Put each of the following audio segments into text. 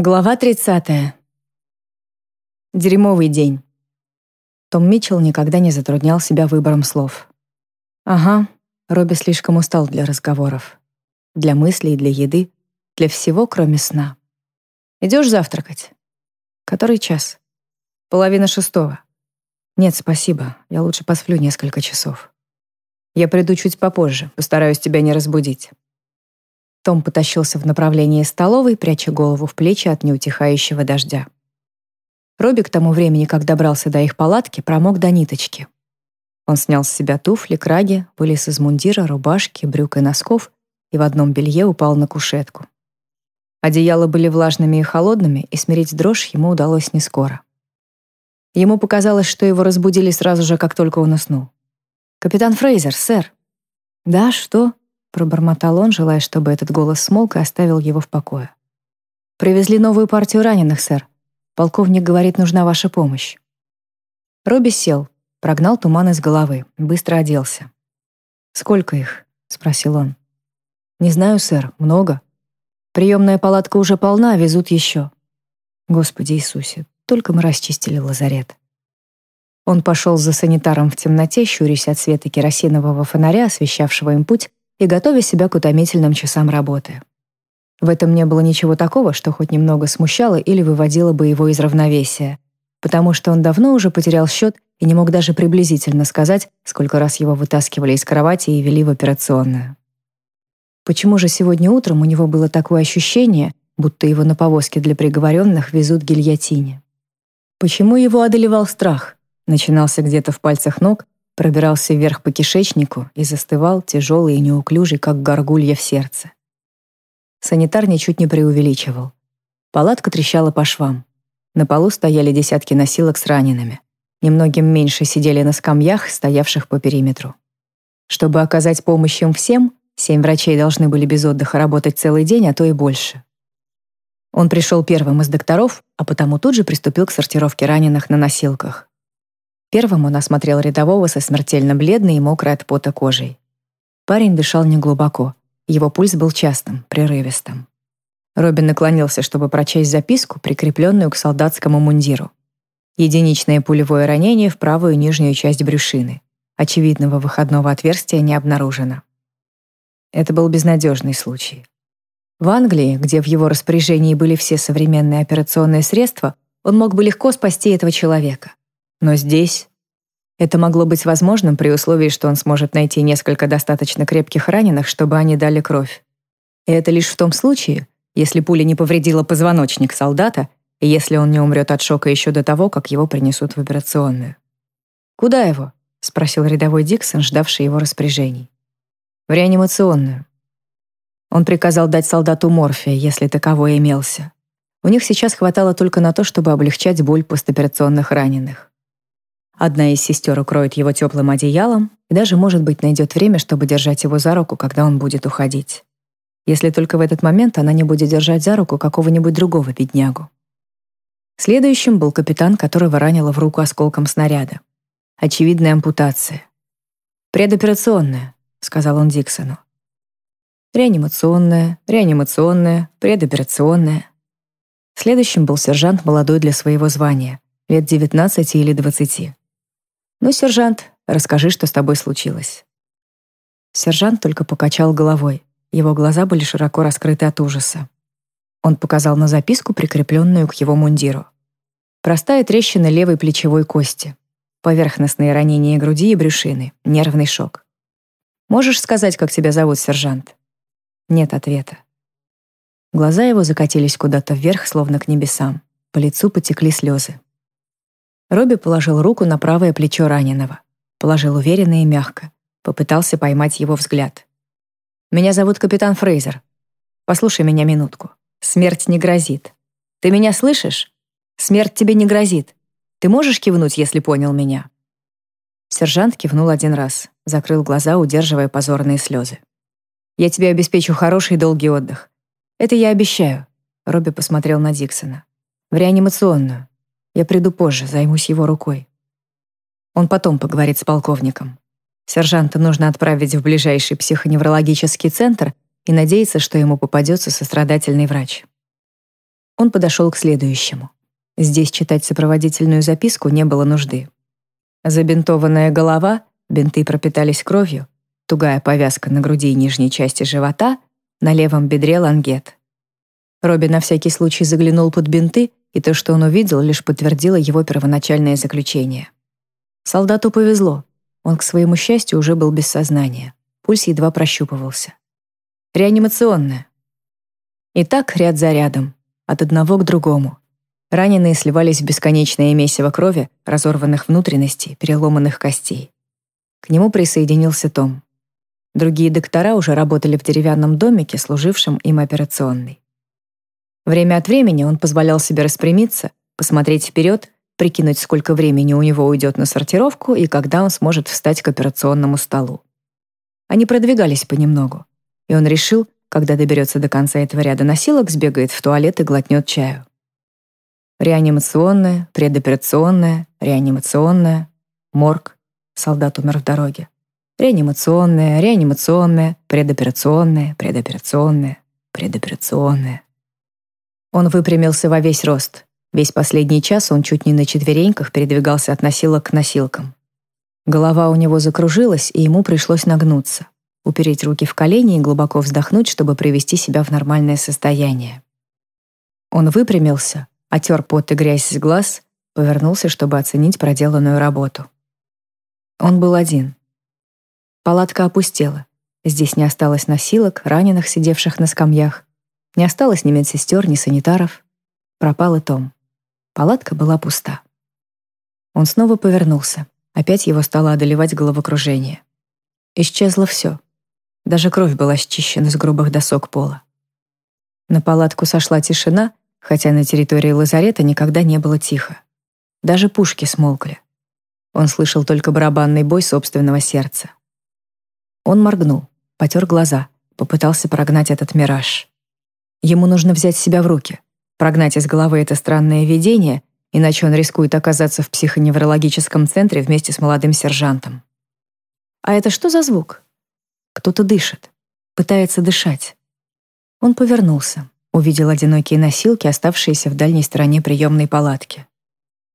Глава 30. Дерьмовый день. Том Митчелл никогда не затруднял себя выбором слов. Ага, Робби слишком устал для разговоров. Для мыслей, для еды, для всего, кроме сна. Идешь завтракать? Который час? Половина шестого. Нет, спасибо, я лучше посплю несколько часов. Я приду чуть попозже, постараюсь тебя не разбудить. Том потащился в направлении столовой, пряча голову в плечи от неутихающего дождя. Робби к тому времени, как добрался до их палатки, промок до ниточки. Он снял с себя туфли, краги, вылез из мундира, рубашки, брюк и носков и в одном белье упал на кушетку. Одеяла были влажными и холодными, и смирить дрожь ему удалось не скоро. Ему показалось, что его разбудили сразу же, как только он уснул. «Капитан Фрейзер, сэр». «Да, что?» Пробормотал он, желая, чтобы этот голос смолк и оставил его в покое. «Привезли новую партию раненых, сэр. Полковник говорит, нужна ваша помощь». Робби сел, прогнал туман из головы, быстро оделся. «Сколько их?» — спросил он. «Не знаю, сэр, много. Приемная палатка уже полна, везут еще». «Господи Иисусе, только мы расчистили лазарет». Он пошел за санитаром в темноте, щурясь от света керосинового фонаря, освещавшего им путь, и готовя себя к утомительным часам работы. В этом не было ничего такого, что хоть немного смущало или выводило бы его из равновесия, потому что он давно уже потерял счет и не мог даже приблизительно сказать, сколько раз его вытаскивали из кровати и вели в операционную. Почему же сегодня утром у него было такое ощущение, будто его на повозке для приговоренных везут гильотине? Почему его одолевал страх? Начинался где-то в пальцах ног, пробирался вверх по кишечнику и застывал, тяжелый и неуклюжий, как горгулья в сердце. Санитар ничуть не преувеличивал. Палатка трещала по швам. На полу стояли десятки носилок с ранеными. Немногим меньше сидели на скамьях, стоявших по периметру. Чтобы оказать помощь им всем, семь врачей должны были без отдыха работать целый день, а то и больше. Он пришел первым из докторов, а потому тут же приступил к сортировке раненых на носилках. Первым он осмотрел рядового со смертельно бледной и мокрой от пота кожей. Парень дышал неглубоко. Его пульс был частым, прерывистым. Робин наклонился, чтобы прочесть записку, прикрепленную к солдатскому мундиру. Единичное пулевое ранение в правую нижнюю часть брюшины. Очевидного выходного отверстия не обнаружено. Это был безнадежный случай. В Англии, где в его распоряжении были все современные операционные средства, он мог бы легко спасти этого человека. Но здесь это могло быть возможным при условии, что он сможет найти несколько достаточно крепких раненых, чтобы они дали кровь. И это лишь в том случае, если пуля не повредила позвоночник солдата и если он не умрет от шока еще до того, как его принесут в операционную. «Куда его?» — спросил рядовой Диксон, ждавший его распоряжений. «В реанимационную». Он приказал дать солдату морфия, если таковой имелся. У них сейчас хватало только на то, чтобы облегчать боль постоперационных раненых. Одна из сестер укроет его теплым одеялом и даже, может быть, найдет время, чтобы держать его за руку, когда он будет уходить. Если только в этот момент она не будет держать за руку какого-нибудь другого беднягу. Следующим был капитан, которого ранило в руку осколком снаряда. Очевидная ампутация. «Предоперационная», — сказал он Диксону. Реанимационная, реанимационная, предоперационная. Следующим был сержант молодой для своего звания, лет 19 или 20. «Ну, сержант, расскажи, что с тобой случилось». Сержант только покачал головой. Его глаза были широко раскрыты от ужаса. Он показал на записку, прикрепленную к его мундиру. Простая трещина левой плечевой кости. Поверхностные ранения груди и брюшины. Нервный шок. «Можешь сказать, как тебя зовут, сержант?» Нет ответа. Глаза его закатились куда-то вверх, словно к небесам. По лицу потекли слезы. Робби положил руку на правое плечо раненого. Положил уверенно и мягко. Попытался поймать его взгляд. «Меня зовут капитан Фрейзер. Послушай меня минутку. Смерть не грозит. Ты меня слышишь? Смерть тебе не грозит. Ты можешь кивнуть, если понял меня?» Сержант кивнул один раз, закрыл глаза, удерживая позорные слезы. «Я тебе обеспечу хороший долгий отдых. Это я обещаю», — Робби посмотрел на Диксона. «В реанимационную. Я приду позже, займусь его рукой. Он потом поговорит с полковником. Сержанта нужно отправить в ближайший психоневрологический центр и надеяться, что ему попадется сострадательный врач. Он подошел к следующему. Здесь читать сопроводительную записку не было нужды. Забинтованная голова, бинты пропитались кровью, тугая повязка на груди и нижней части живота, на левом бедре лангет. Робби на всякий случай заглянул под бинты, и то, что он увидел, лишь подтвердило его первоначальное заключение. Солдату повезло. Он, к своему счастью, уже был без сознания. Пульс едва прощупывался. Реанимационная. Итак, ряд за рядом, от одного к другому. Раненые сливались в бесконечное месиво крови, разорванных внутренностей, переломанных костей. К нему присоединился Том. Другие доктора уже работали в деревянном домике, служившем им операционной. Время от времени он позволял себе распрямиться, посмотреть вперед, прикинуть, сколько времени у него уйдет на сортировку и когда он сможет встать к операционному столу. Они продвигались понемногу, и он решил, когда доберется до конца этого ряда носилок, сбегает в туалет и глотнет чаю. Реанимационная, предоперационная, реанимационная, морг. Солдат умер в дороге. Реанимационная, реанимационная, предоперационная, предоперационная, предоперационная. Он выпрямился во весь рост. Весь последний час он чуть не на четвереньках передвигался от носилок к носилкам. Голова у него закружилась, и ему пришлось нагнуться, упереть руки в колени и глубоко вздохнуть, чтобы привести себя в нормальное состояние. Он выпрямился, Отер пот и грязь с глаз, повернулся, чтобы оценить проделанную работу. Он был один. Палатка опустела. Здесь не осталось носилок, раненых, сидевших на скамьях. Не осталось ни медсестер, ни санитаров. Пропал и Том. Палатка была пуста. Он снова повернулся. Опять его стало одолевать головокружение. Исчезло все. Даже кровь была счищена с грубых досок пола. На палатку сошла тишина, хотя на территории лазарета никогда не было тихо. Даже пушки смолкли. Он слышал только барабанный бой собственного сердца. Он моргнул, потер глаза, попытался прогнать этот мираж. Ему нужно взять себя в руки, прогнать из головы это странное видение, иначе он рискует оказаться в психоневрологическом центре вместе с молодым сержантом. А это что за звук? Кто-то дышит, пытается дышать. Он повернулся увидел одинокие носилки, оставшиеся в дальней стороне приемной палатки.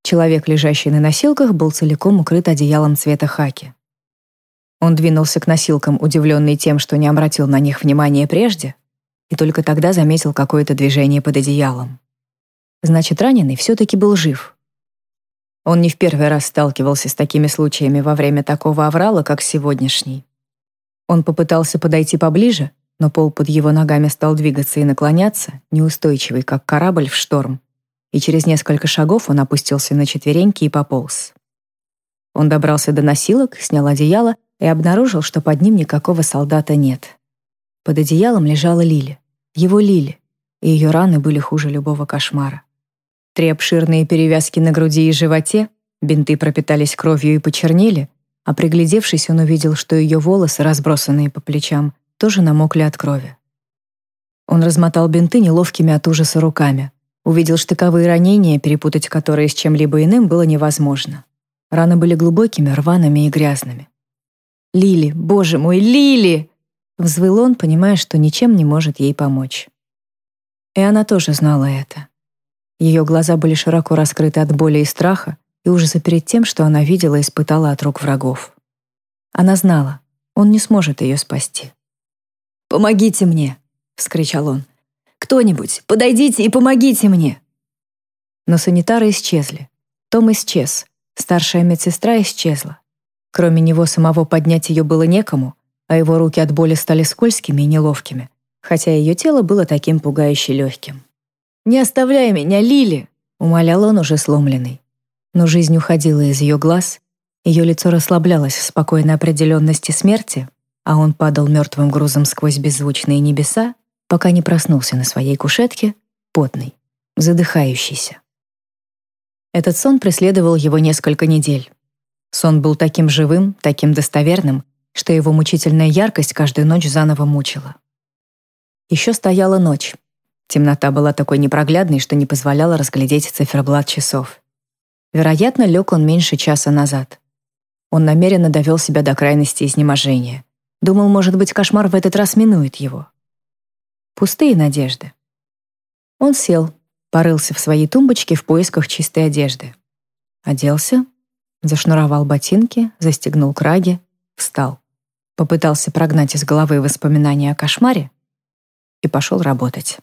Человек, лежащий на носилках, был целиком укрыт одеялом цвета хаки. Он двинулся к носилкам, удивленный тем, что не обратил на них внимания прежде, и только тогда заметил какое-то движение под одеялом. Значит, раненый все-таки был жив. Он не в первый раз сталкивался с такими случаями во время такого аврала, как сегодняшний. Он попытался подойти поближе, но пол под его ногами стал двигаться и наклоняться, неустойчивый, как корабль в шторм, и через несколько шагов он опустился на четвереньки и пополз. Он добрался до носилок, снял одеяло и обнаружил, что под ним никакого солдата нет. Под одеялом лежала Лили, его Лили, и ее раны были хуже любого кошмара. Три обширные перевязки на груди и животе, бинты пропитались кровью и почернели, а приглядевшись, он увидел, что ее волосы, разбросанные по плечам, тоже намокли от крови. Он размотал бинты неловкими от ужаса руками. Увидел штыковые ранения, перепутать которые с чем-либо иным было невозможно. Раны были глубокими, рваными и грязными. «Лили, боже мой, Лили!» Взвыл он, понимая, что ничем не может ей помочь. И она тоже знала это. Ее глаза были широко раскрыты от боли и страха и ужаса перед тем, что она видела и испытала от рук врагов. Она знала, он не сможет ее спасти. «Помогите мне!» — вскричал он. «Кто-нибудь, подойдите и помогите мне!» Но санитары исчезли. Том исчез. Старшая медсестра исчезла. Кроме него самого поднять ее было некому, а его руки от боли стали скользкими и неловкими, хотя ее тело было таким пугающе легким. «Не оставляй меня, Лили!» — умолял он уже сломленный. Но жизнь уходила из ее глаз, ее лицо расслаблялось в спокойной определенности смерти, а он падал мертвым грузом сквозь беззвучные небеса, пока не проснулся на своей кушетке, потный, задыхающийся. Этот сон преследовал его несколько недель. Сон был таким живым, таким достоверным, что его мучительная яркость каждую ночь заново мучила. Еще стояла ночь. Темнота была такой непроглядной, что не позволяла разглядеть циферблат часов. Вероятно, лег он меньше часа назад. Он намеренно довел себя до крайности изнеможения. Думал, может быть, кошмар в этот раз минует его. Пустые надежды. Он сел, Порылся в своей тумбочке в поисках чистой одежды. Оделся, зашнуровал ботинки, застегнул краги, встал. Попытался прогнать из головы воспоминания о кошмаре и пошел работать.